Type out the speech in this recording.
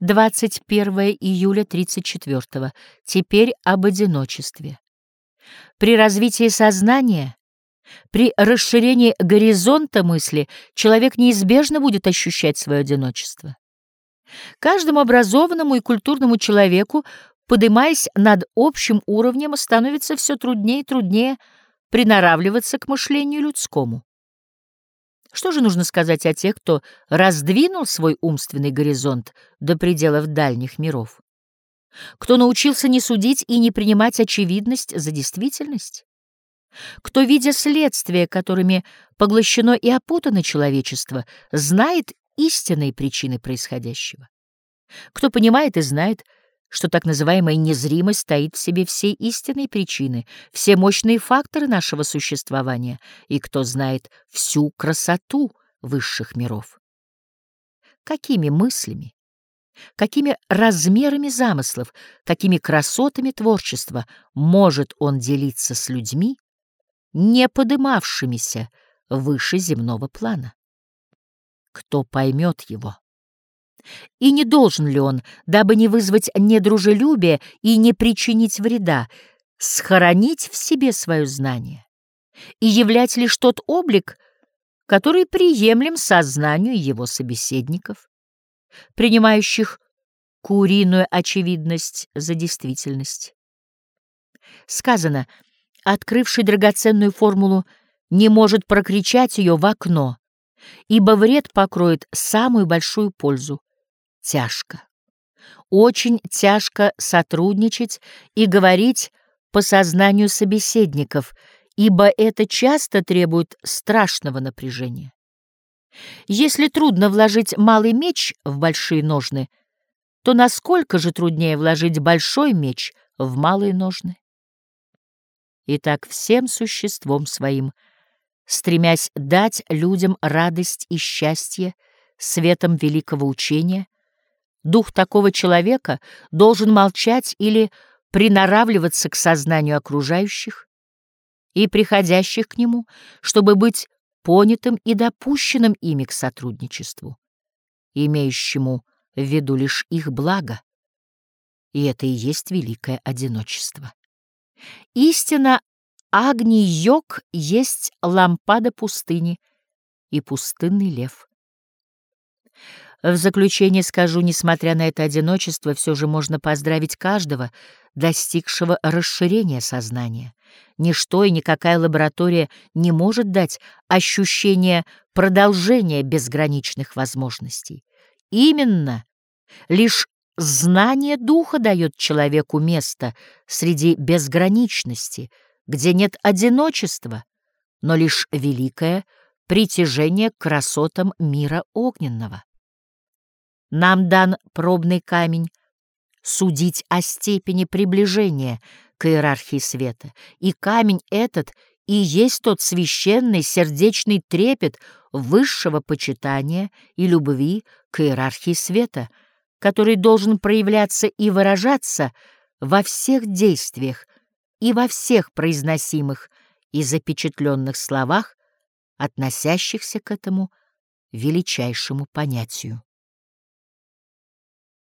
21 июля 34 -го. Теперь об одиночестве. При развитии сознания, при расширении горизонта мысли человек неизбежно будет ощущать свое одиночество. Каждому образованному и культурному человеку, поднимаясь над общим уровнем, становится все труднее и труднее приноравливаться к мышлению людскому. Что же нужно сказать о тех, кто раздвинул свой умственный горизонт до пределов дальних миров? Кто научился не судить и не принимать очевидность за действительность? Кто, видя следствия, которыми поглощено и опутано человечество, знает истинные причины происходящего? Кто понимает и знает, что так называемая незримость стоит в себе все истинные причины, все мощные факторы нашего существования, и кто знает всю красоту высших миров. Какими мыслями, какими размерами замыслов, какими красотами творчества может он делиться с людьми, не подымавшимися выше земного плана? Кто поймет его? И не должен ли он, дабы не вызвать недружелюбия и не причинить вреда, схоронить в себе свое знание и являть лишь тот облик, который приемлем сознанию его собеседников, принимающих куриную очевидность за действительность? Сказано, открывший драгоценную формулу не может прокричать ее в окно, ибо вред покроет самую большую пользу тяжко. Очень тяжко сотрудничать и говорить по сознанию собеседников, ибо это часто требует страшного напряжения. Если трудно вложить малый меч в большие ножны, то насколько же труднее вложить большой меч в малые ножны? Итак, всем существом своим, стремясь дать людям радость и счастье светом великого учения, Дух такого человека должен молчать или приноравливаться к сознанию окружающих и приходящих к нему, чтобы быть понятым и допущенным ими к сотрудничеству, имеющему в виду лишь их благо. И это и есть великое одиночество. Истина Агни-йог есть лампада пустыни и пустынный лев. В заключение скажу, несмотря на это одиночество, все же можно поздравить каждого, достигшего расширения сознания. Ничто и никакая лаборатория не может дать ощущение продолжения безграничных возможностей. Именно лишь знание духа дает человеку место среди безграничности, где нет одиночества, но лишь великое притяжение к красотам мира огненного. Нам дан пробный камень судить о степени приближения к иерархии света, и камень этот и есть тот священный сердечный трепет высшего почитания и любви к иерархии света, который должен проявляться и выражаться во всех действиях и во всех произносимых и запечатленных словах, относящихся к этому величайшему понятию.